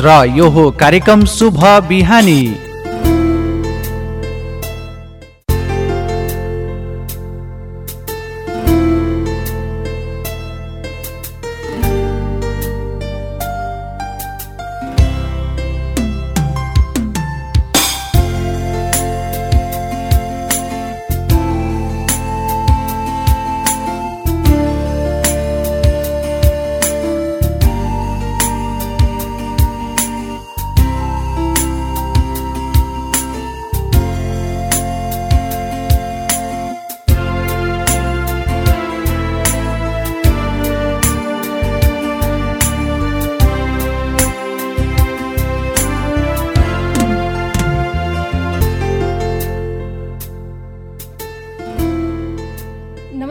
र। यो हो कार्यक्रम शुभ बिहानी।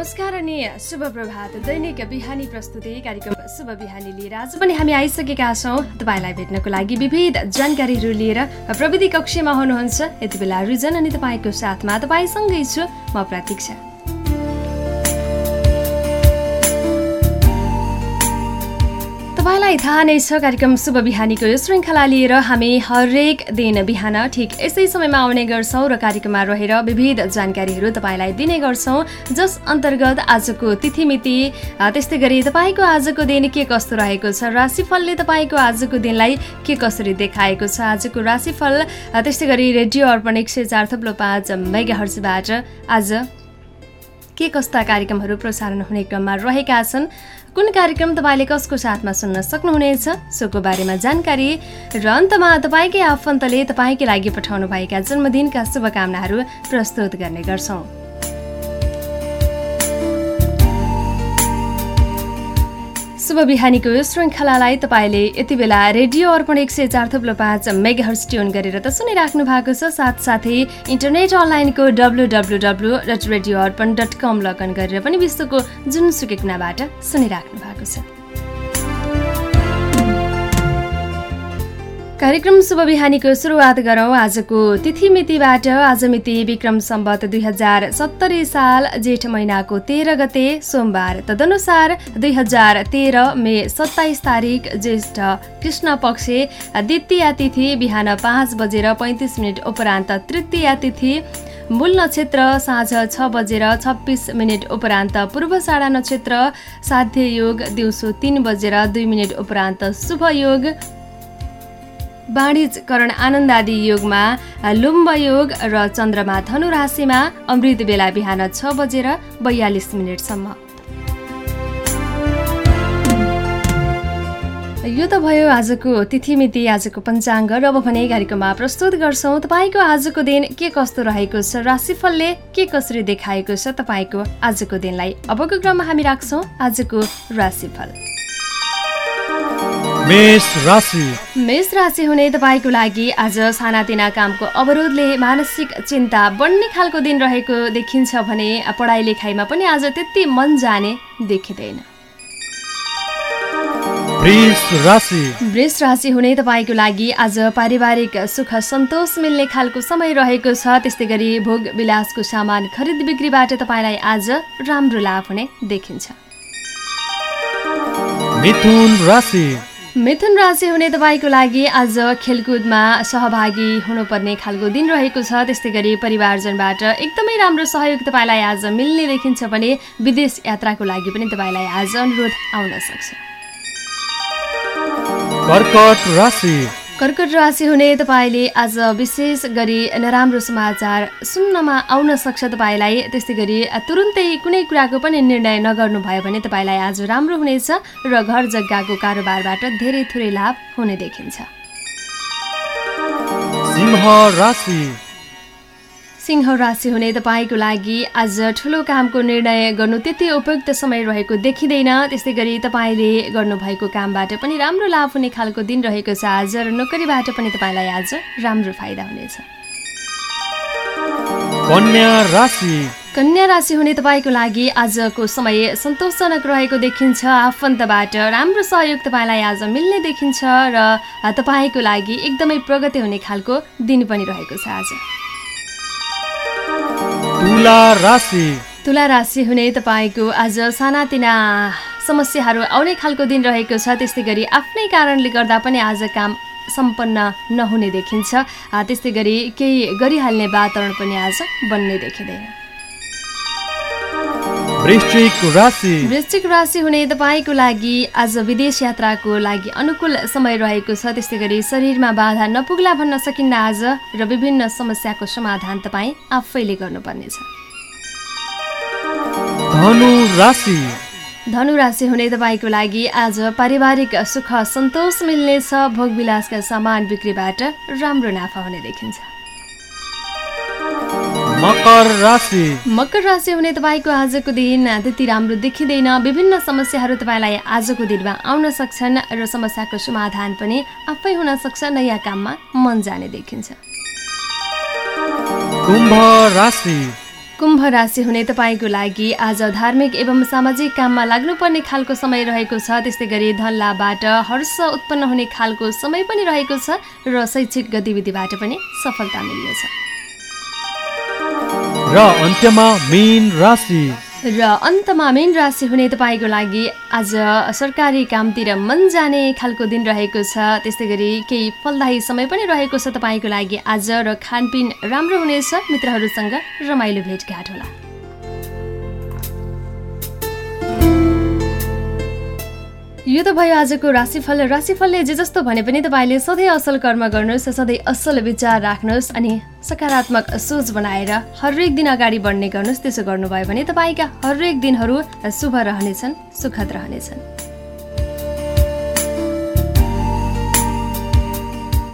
नमस्कार अनि शुभ प्रभात। दैनिक बिहानी प्रस्तुति कार्यक्रम शुभ बिहानी लिएर आज पनि हामी आइसकेका छौँ। तपाईँलाई भेट्नको लागि विविध जानकारीहरू लिएर प्रविधि कक्षमा हुनुहुन्छ। यति बेला रिजन अनि तपाईँको साथमा तपाईँसँगै छु। म प्रतीक्षा। तपाईँलाई थाहा नै छ कार्यक्रम शुभ बिहानीको यो श्रृङ्खला लिएर हामी हरेक दिन बिहान ठिक यसै समयमा आउने गर्छौँ र कार्यक्रममा रहेर विविध जानकारीहरू तपाईँलाई दिने गर्छौँ। जस अन्तर्गत आजको तिथिमिति त्यस्तै गरी तपाईँको आजको दिन के कस्तो रहेको छ राशिफलले तपाईँको आजको दिनलाई के कसरी देखाएको छ? आजको राशिफल त्यस्तै गरी रेडियो अर्पण एक सय चार थप्लो पाँच आज के कस्ता कार्यक्रमहरू प्रसारण हुने क्रममा रहेका छन्? कुन कार्यक्रम तपाईँले कसको साथमा सुन्न सक्नुहुनेछ? सोको बारेमा जानकारी र अन्तमा तपाईँकै आफन्तले तपाईँकै लागि पठाउनु भएका जन्मदिनका शुभकामनाहरू प्रस्तुत गर्ने गर्छौँ। शुभ बिहानीको यो श्रृङ्खलालाई तपाईँले यति बेला रेडियो अर्पण एक सय चार थुप्लो पाँच मेगाहर्स ट्युन गरेर त सुनिराख्नु भएको छ। साथसाथै इन्टरनेट अनलाइनको W W W dot radio Arpan dot com login गरेर पनि विश्वको जुनसुकै कुनाबाट सुनिराख्नु भएको छ। कार्यक्रम शुभ बिहानीको सुरुवात गरौँ। आजको तिथि मितिबाट आज मिति विक्रम सम्बत दुई हजार सत्तरी साल जेठ महिनाको तेह्र गते सोमबार। तदनुसार दुई हजार तेह्र मे सत्ताइस तारिक ज्येष्ठ कृष्ण पक्ष द्वितीय तिथि बिहान पाँच बजेर पैँतिस मिनट उपरान्त तृतीय तिथि मूल नक्षत्र साँझ छ बजेर छब्बिस मिनट उपरान्त पूर्व साडा नक्षत्र साध्य योग दिउँसो तिन बजेर दुई मिनट उपरान्त शुभ योग वाणिजकरण आनन्द आदि योगमा लुम्ब योग र चन्द्रमा धनु राशिमा अमृत बेला बिहान छ बजेर बयालिस मिनटसम्म। यो त भयो आजको तिथिमिति आजको पञ्चाङ्ग र अब भने कार्यक्रममा प्रस्तुत गर्छौँ। तपाईँको आजको दिन के कस्तो रहेको छ राशिफलले के कसरी देखाएको छ तपाईँको आजको दिनलाई? अबको क्रममा हामी राख्छौँ आजको राशिफल। मेष राशि। हुने तपाईँको लागि आज सानातिना कामको अवरोधले मानसिक चिन्ता बढ्ने खालको दिन रहेको देखिन्छ भने पढाइ लेखाइमा पनि आज त्यति मन जाने देखिँदैन। वृष राशि हुने तपाईँको लागि आज पारिवारिक सुख सन्तोष मिल्ने खालको समय रहेको छ। त्यस्तै गरी भोग विलासको सामान खरिद बिक्रीबाट तपाईँलाई आज राम्रो लाभ हुने देखिन्छ। मिथुन राशि। मिथुन राशि हुने तपाईँको लागि आज खेलकुदमा सहभागी हुनुपर्ने खालको दिन रहेको छ। त्यस्तै गरी परिवारजनबाट एकदमै राम्रो सहयोग तपाईँलाई आज मिल्ने देखिन्छ भने विदेश यात्राको लागि पनि तपाईँलाई आज अनुरोध आउन सक्छ। कर्कट राशि हुने तपाईँले आज विशेष गरी नराम्रो समाचार सुन्नमा आउन सक्छ तपाईँलाई। त्यस्तै गरी तुरुन्तै कुनै कुराको पनि निर्णय नगर्नु भयो भने तपाईँलाई आज राम्रो हुनेछ र घर जग्गाको कारोबारबाट धेरै थोरै लाभ हुने देखिन्छ। सिंह राशि हुने तपाईँको लागि आज ठुलो कामको निर्णय गर्नु त्यति उपयुक्त समय रहेको देखिँदैन। त्यस्तै गरी तपाईँले गर्नुभएको कामबाट पनि राम्रो लाभ हुने खालको दिन रहेको छ आज र नोकरीबाट पनि तपाईँलाई आज राम्रो फाइदा हुनेछ। कन्या राशि। हुने तपाईँको लागि आजको समय सन्तोषजनक रहेको देखिन्छ। आफन्तबाट राम्रो सहयोग तपाईँलाई आज मिल्ने देखिन्छ र तपाईँको लागि एकदमै प्रगति हुने खालको दिन पनि रहेको छ आज। तुला राशि तुला राशि हुने तपाईँको आज सानातिना समस्याहरू आउने खालको दिन रहेको छ। त्यस्तै गरी आफ्नै कारणले गर्दा पनि आज काम सम्पन्न नहुने देखिन्छ। त्यस्तै गरी केही गरिहाल्ने वातावरण पनि आज बन्ने देखिँदैन। वृश्चिक राशि। हुने तपाईँको लागि आज विदेश यात्राको लागि अनुकूल समय रहेको छ। त्यस्तै गरी शरीरमा बाधा नपुग्ला भन्न सकिन्न आज र विभिन्न समस्याको समाधान तपाईँ आफैले गर्नुपर्नेछ। धनु राशि। धनु राशि हुने तपाईँको लागि आज पारिवारिक सुख सन्तोष मिल्नेछ। भोगविलासका सामान बिक्रीबाट राम्रो नाफा हुने देखिन्छ। मकर राशि। मकर राशि हुने तपाईँको आजको दिन त्यति राम्रो देखिँदैन। विभिन्न समस्याहरू तपाईँलाई आजको दिनमा आउन सक्छन् र समस्याको समाधान पनि आफै हुन सक्छ। नयाँ काममा मन जाने देखिन्छ। कुम्भ राशि। कुम्भ राशि हुने तपाईँको लागि आज धार्मिक एवं सामाजिक काममा लाग्नुपर्ने खालको समय रहेको छ। त्यस्तै गरी धन लाभबाट हर्ष उत्पन्न हुने खालको समय पनि रहेको छ र शैक्षिक गतिविधिबाट पनि सफलता मिल्नेछ। र अन्त्यमा मेन राशि। र अन्तमा मेन राशि हुने तपाईँको लागि आज सरकारी कामतिर मन जाने खालको दिन रहेको छ। त्यस्तै गरी केही फलदायी समय पनि रहेको छ तपाईँको लागि आज र खानपिन राम्रो हुनेछ। मित्रहरूसँग रमाइलो भेटघाट होला। यो त भयो आजको राशिफल। राशिफलले जे जस्तो भने पनि तपाईँले सधैँ असल कर्म गर्नुहोस् सधैँ असल विचार राख्नुहोस् अनि सकारात्मक सोच बनाएर हरेक दिन अगाडि बढ्ने गर्नुहोस्। त्यसो गर्नुभयो भने तपाईँका हरेक दिनहरू शुभ रहनेछन् सुखद रहनेछन्।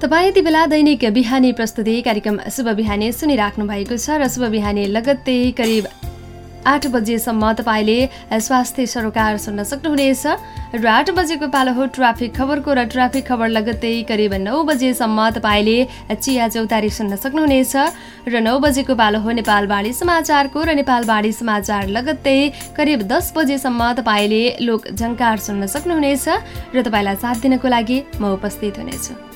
तपाईँ यति बेला दैनिक बिहानी प्रस्तुति कार्यक्रम शुभ बिहानी सुनिराख्नु भएको छ र शुभ बिहानी लगत्तै करिब आठ बजेसम्म तपाईँले स्वास्थ्य सरोकार सुन्न सक्नुहुनेछ। र आठ बजेको पालो हो ट्राफिक खबरको र ट्राफिक खबर लगत्तै करिब नौ बजेसम्म तपाईँले चिया चौतारी सुन्न सक्नुहुनेछ। र नौ बजेको पालो हो नेपालबाडी समाचारको र नेपालबाडी समाचार लगत्तै करिब दस बजेसम्म तपाईँले लोक झङ्कार सुन्न सक्नुहुनेछ। र तपाईँलाई साथ दिनको लागि म उपस्थित हुनेछु।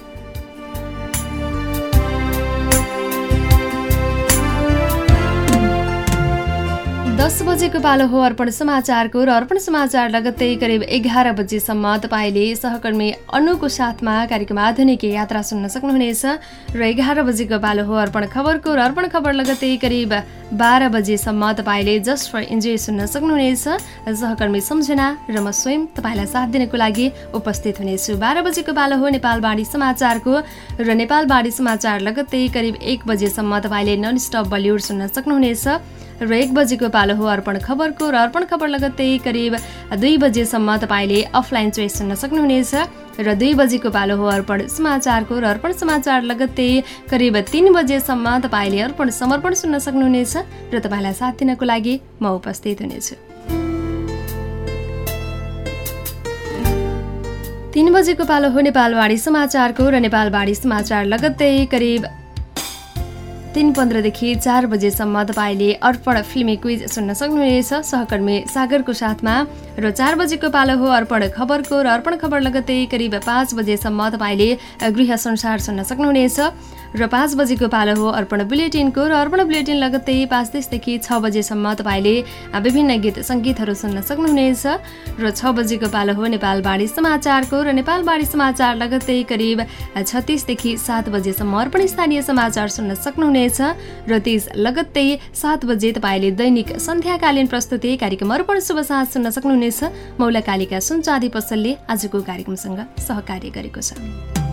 दस बजेको पालो हो अर्पण समाचारको र अर्पण समाचार लगत्तै करिब एघार बजेसम्म तपाईँले सहकर्मी अनुको साथमा कार्यक्रम आधुनिक यात्रा सुन्न सक्नुहुनेछ र एघार बजेको पालो हो अर्पण खबरको र अर्पण खबर लगत्तै करिब बाह्र बजेसम्म तपाईँले जस्ट फर इन्जोय सुन्न सक्नुहुनेछ। सहकर्मी सम्झना र म स्वयं तपाईँलाई साथ दिनको लागि उपस्थित हुनेछु। बाह्र बजेको पालो हो नेपालबाडी समाचारको र नेपालबाडी समाचार लगत्तै करिब एक बजेसम्म तपाईँले नन स्टप बलिउड सुन्न सक्नुहुनेछ। र एक बजेको पालो हो अर्पण खबरको र अर्पण खबर लगत्तै करिब दुई बजेसम्म तपाईँले अफलाइन चोइस सुन्न सक्नुहुनेछ र दुई बजेको पालो हो अर्पण समाचारको र अर्पण समाचार लगत्तै करिब तिन बजेसम्म तपाईँले अर्पण समर्पण सुन्न सक्नुहुनेछ र तपाईँलाई साथ दिनको लागि म उपस्थित हुनेछु। तिन बजेको पालो हो नेपालवाडी समाचारको र नेपालवाडी समाचार लगत्तै करिब तिन पन्ध्रदेखि चार बजेसम्म तपाईँले अर्पण फिल्मी क्विज सुन्न सक्नुहुनेछ। सहकर्मी सागरको साथमा र चार बजेको पालो हो अर्पण खबरको र अर्पण खबर लगत्तै करिब पाँच बजेसम्म तपाईँले गृह संसार सुन्न सक्नुहुनेछ। र पाँच बजेको पालो हो अर्पण बुलेटिनको र अर्पण बुलेटिन लगत्तै पाँच तिसदेखि छ बजेसम्म तपाईँले विभिन्न गीत सङ्गीतहरू सुन्न सक्नुहुनेछ। र छ बजेको पालो हो नेपालबाडी समाचारको र नेपालबाडी समाचार लगत्तै करिब छत्तिसदेखि सात बजेसम्म अर्पण स्थानीय समाचार सुन्न सक्नुहुनेछ। र त्यस लगत्तै सात बजे तपाईँले दैनिक सन्ध्याकालीन प्रस्तुति कार्यक्रम अर्पण शुभ साँझ सुन्न सक्नुहुनेछ। मौलाकालिका सुनचाँदी पसलले आजको कार्यक्रमसँग सहकार्य गरेको छ।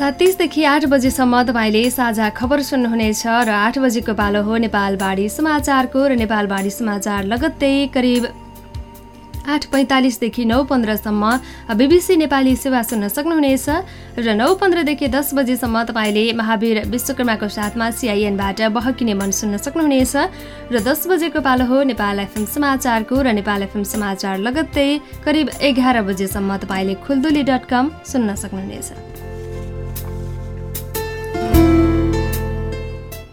सात तिसदेखि आठ बजीसम्म तपाईँले साझा खबर सुन्नुहुनेछ र आठ बजेको पालो हो नेपालबाडी समाचारको र नेपालबाडी समाचार लगत्तै करिब आठ पैँतालिसदेखि नौ पन्ध्रसम्म बिबिसी नेपाली सेवा सुन्न सक्नुहुनेछ र नौ पन्ध्रदेखि दस बजेसम्म तपाईँले महावीर विश्वकर्माको साथमा सिआइएनबाट बहकिने मन सुन्न सक्नुहुनेछ र दस बजेको पालो हो नेपाल एफएम समाचारको र नेपाल एफएम समाचार लगत्तै करिब एघार बजेसम्म तपाईँले खुल्दुली डट सुन्न सक्नुहुनेछ।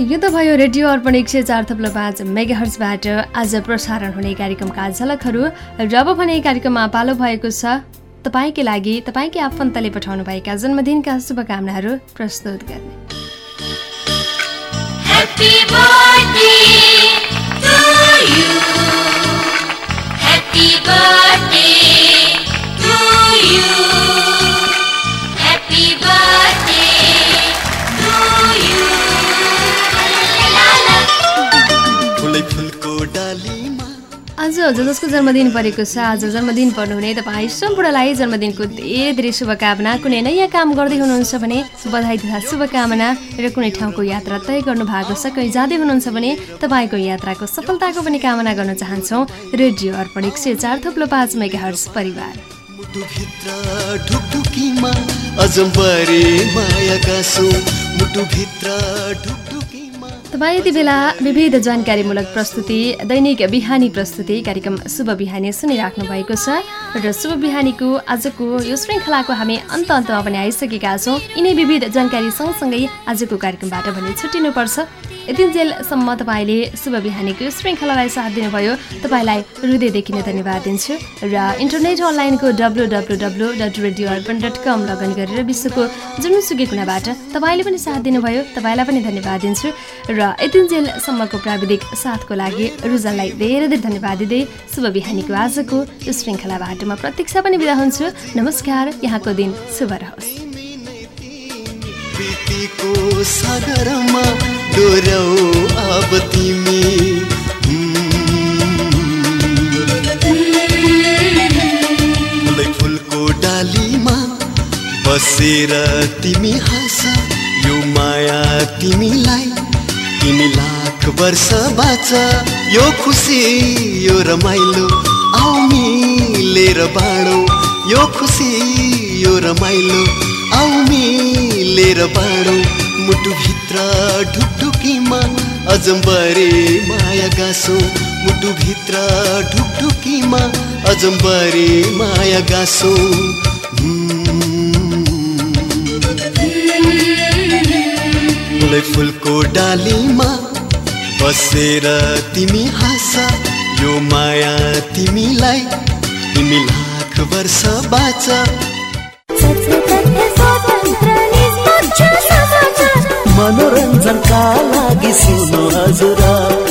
यो त भयो रेडियो अर्पण एक सय चार थप्लो पाँच आज प्रसारण हुने कार्यक्रमका झलकहरू र अब भने कार्यक्रममा पालो भएको छ तपाईँकै लागि तपाईँकै आफन्तले पठाउनु भएका जन्मदिनका शुभकामनाहरू प्रस्तुत गर्ने. Happy birthday to you. जसको जन्मदिन परेको छ आज जन्मदिन पर्नुहुने तपाईँ सम्पूर्णलाई जन्मदिनको धेरै धेरै शुभकामना। कुनै नयाँ काम गर्दै हुनुहुन्छ भने बधाई तथा शुभकामना र कुनै ठाउँको यात्रा तय गर्नु भएको छ कहीँ जाँदै हुनुहुन्छ भने तपाईँको यात्राको सफलताको पनि कामना गर्न चाहन्छौँ। रेडियो अर्पण एक सय चार थप्लो पाँच मेगा हर्स परिवार तपाईँ यति बेला विविध जानकारीमूलक प्रस्तुति दैनिक बिहानी प्रस्तुति कार्यक्रम शुभ बिहानी सुनिराख्नु भएको छ। र शुभ बिहानीको आजको यो श्रृङ्खलाको हामी अन्त अन्तमा पनि आइसकेका छौँ। यिनै विविध जानकारी सँगसँगै आजको कार्यक्रमबाट भने छुट्टिनुपर्छ यतिन्जेलसम्म तपाईँले शुभ बिहानीको श्रृङ्खलालाई साथ दिनुभयो। तपाईँलाई हृदयदेखि नै धन्यवाद दिन्छु। र इन्टरनेट अनलाइनको W W W dot radio Arpan dot com login गरेर विश्वको जुनसुकै कुनाबाट तपाईँले पनि साथ दिनुभयो। तपाईँलाई पनि धन्यवाद दिन्छु। र यतिन्जेलसम्मको प्राविधिक साथको लागि रुजनलाई धेरै धेरै धन्यवाद दिँदै शुभ बिहानीको आजको यो श्रृङ्खलाबाट म प्रतीक्षा पनि बिदा हुन्छु। नमस्कार यहाँको दिन शुभ रहोस्। बसेर तिमी हाँस यो माया तिमीलाई तिमी लाख वर्ष बाँच यो खुसी यो रमाइलो आउ मिलेर बाँडो। यो खुसी यो रमाइलो आउ मिलेर बाँडो। मुटुभित्र ढुकढुकीमा अजम्बरे माया गाँसो। मुटुभित्र ढुकढुकीमा अजम्बरे माया गाँसो। फुलको डालीमा बसेर तिमी हाँस यो माया तिमीलाई। तिमी लाख वर्ष बाँच। मनोरञ्जनका लागि सुन्नु हजुर।